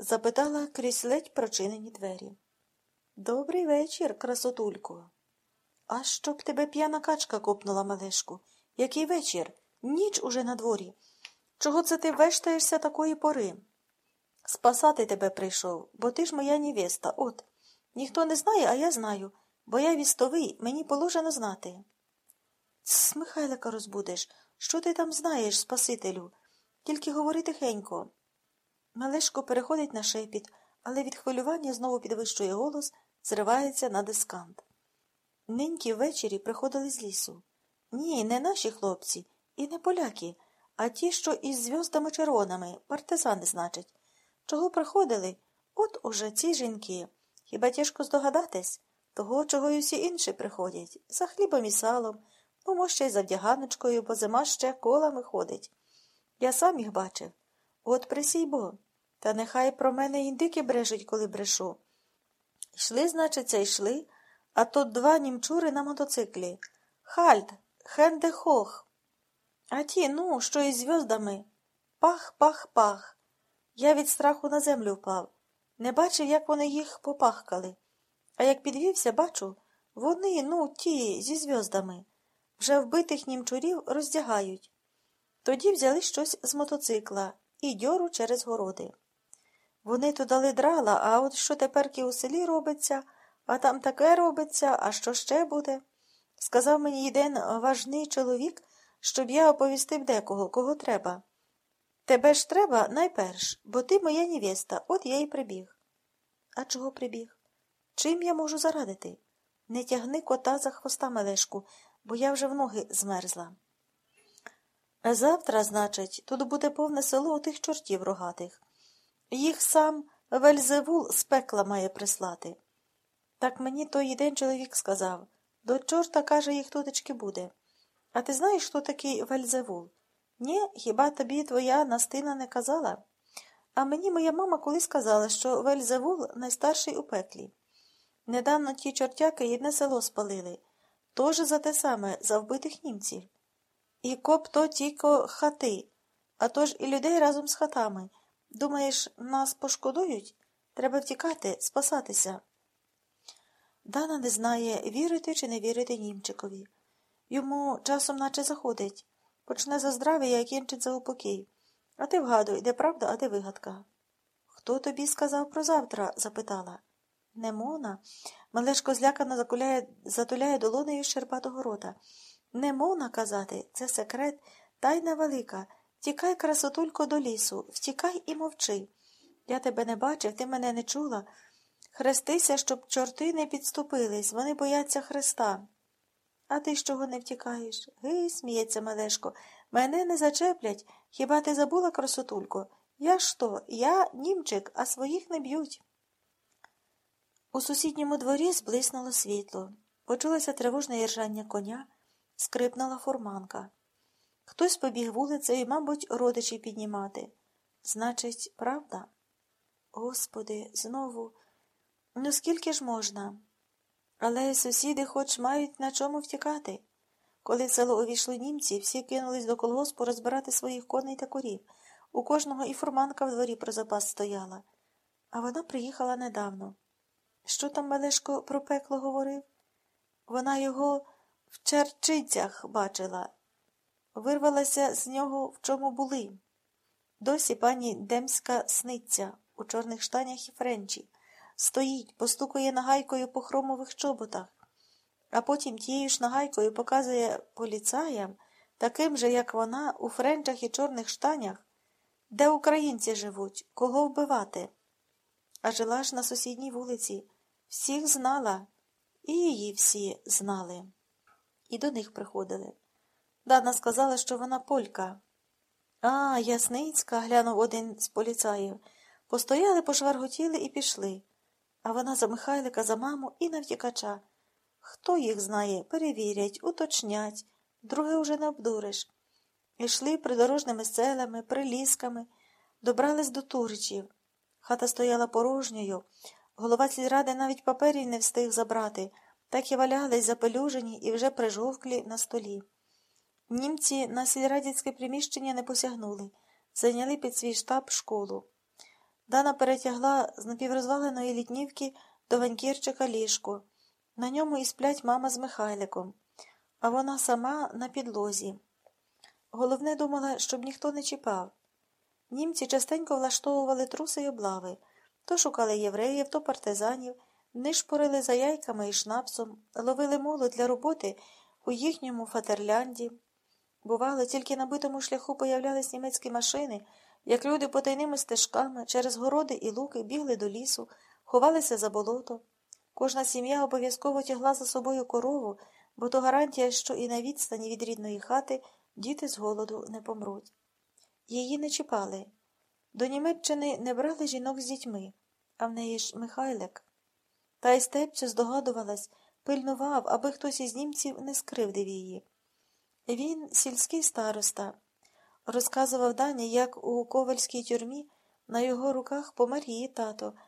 запитала крізь ледь прочинені двері. Добрий вечір, красотулько. А щоб тебе п'яна качка копнула, Малешку. Який вечір? Ніч уже на дворі. Чого це ти вештаєшся такої пори? Спасати тебе прийшов, бо ти ж моя невеста, от. Ніхто не знає, а я знаю, бо я вістовий, мені положено знати. Тс, Михайлика розбудеш. Що ти там знаєш, Спасителю? Тільки говори тихенько. Малешко переходить на шепіт, але від хвилювання знову підвищує голос, зривається на дискант. Ниньки ввечері приходили з лісу. Ні, не наші хлопці, і не поляки, а ті, що із зв'яздами червонами, партизани, значить. Чого приходили? От уже ці жінки. Хіба тяжко здогадатись? Того, чого й усі інші приходять, за хлібом і салом, ну, ще й за вдяганочкою, бо зима ще колами ходить. Я сам їх бачив. От присій бо. Та нехай про мене індики брежуть, коли брешу. Йшли, значиться, йшли, а тут два німчури на мотоциклі. Halt, Hände hoch. А ті, ну, що із зв'яздами. Пах, пах, пах. Я від страху на землю впав. Не бачив, як вони їх попахкали. А як підвівся, бачу, вони, ну, ті, зі зв'яздами. Вже вбитих німчурів роздягають. Тоді взяли щось з мотоцикла і дьору через городи. Вони то дали драла, а от що теперки у селі робиться, а там таке робиться, а що ще буде? Сказав мені один важний чоловік, щоб я оповістив декого, кого треба. Тебе ж треба найперш, бо ти моя невеста, от я й прибіг. А чого прибіг? Чим я можу зарадити? Не тягни кота за хвоста Мелешку, бо я вже в ноги змерзла. Завтра, значить, тут буде повне село отих чортів рогатих. Їх сам Вельзевул з пекла має прислати. Так мені той день чоловік сказав до чорта, каже, їх тутечки буде. А ти знаєш, хто такий Вельзевул? Ні, хіба тобі твоя Настина не казала? А мені моя мама колись сказала, що Вельзевул найстарший у пеклі. Недавно ті чортяки єдне село спалили, тож за те саме, за вбитих німців. І коп то тільки хати, а тож і людей разом з хатами. Думаєш, нас пошкодують? Треба втікати, спасатися. Дана не знає, вірити чи не вірити німчикові. Йому часом наче заходить. Почне за здрав'я, а кінчить за упокій. А ти вгадуй, де правда, а де вигадка. Хто тобі сказав про завтра? запитала. Не Мона. Малешко злякано затуляє долонею щербатого рота. Не Мона казати, це секрет, тайна велика. Тікай, красотулько, до лісу, втікай і мовчи. Я тебе не бачив, ти мене не чула. Хрестися, щоб чорти не підступились, вони бояться Христа. А ти з чого не втікаєш? Гей, сміється Малешко. Мене не зачеплять. Хіба ти забула, красотулько? Я ж то, я німчик, а своїх не б'ють. У сусідньому дворі зблиснуло світло. Почулося тривожне іржання коня, скрипнула фурманка. Хтось побіг вулицею, мабуть, родичі піднімати. Значить, правда? Господи, знову, ну скільки ж можна? Але сусіди хоч мають на чому втікати. Коли в село увійшли німці, всі кинулись до колгоспу розбирати своїх коней та корів. У кожного і фурманка в дворі про запас стояла. А вона приїхала недавно. Що там Мелешко про пекло говорив? Вона його в черчицях бачила, вирвалася з нього, в чому були. Досі пані Демська сниться у чорних штанях і френчі, стоїть, постукує нагайкою по хромових чоботах, а потім тією ж нагайкою показує поліцаям, таким же, як вона, у френчах і чорних штанях, де українці живуть, кого вбивати. А жила ж на сусідній вулиці, всіх знала, і її всі знали. І до них приходили. Дана сказала, що вона полька. А, Ясницька, глянув один з поліцаїв. Постояли, пошварготіли і пішли. А вона за Михайлика, за маму і на втікача. Хто їх знає, перевірять, уточнять, друге уже не обдуриш. Ішли придорожними селами, прилісками, добрались до Турчів. Хата стояла порожньою, голова сільради навіть паперів не встиг забрати, так і валялись запелюжені і вже прижовклі на столі. Німці на сільрадівське приміщення не посягнули, зайняли під свій штаб школу. Дана перетягла з напіврозваленої літнівки до ванькірчика ліжко. На ньому і сплять мама з Михайликом, а вона сама на підлозі. Головне думала, щоб ніхто не чіпав. Німці частенько влаштовували труси й облави, то шукали євреїв, то партизанів, нишпорили за яйками і шнапсом, ловили молодь для роботи у їхньому фатерлянді. Бувало, тільки на битому шляху появлялись німецькі машини, як люди потайними стежками через городи і луки бігли до лісу, ховалися за болото. Кожна сім'я обов'язково тягла за собою корову, бо то гарантія, що і на відстані від рідної хати діти з голоду не помруть. Її не чіпали. До Німеччини не брали жінок з дітьми, а в неї ж Михайлик. Та й степцю здогадувалась, пильнував, аби хтось із німців не скривдив її. Він сільський староста. Розказував Дані, як у ковальській тюрмі на його руках помер її тато,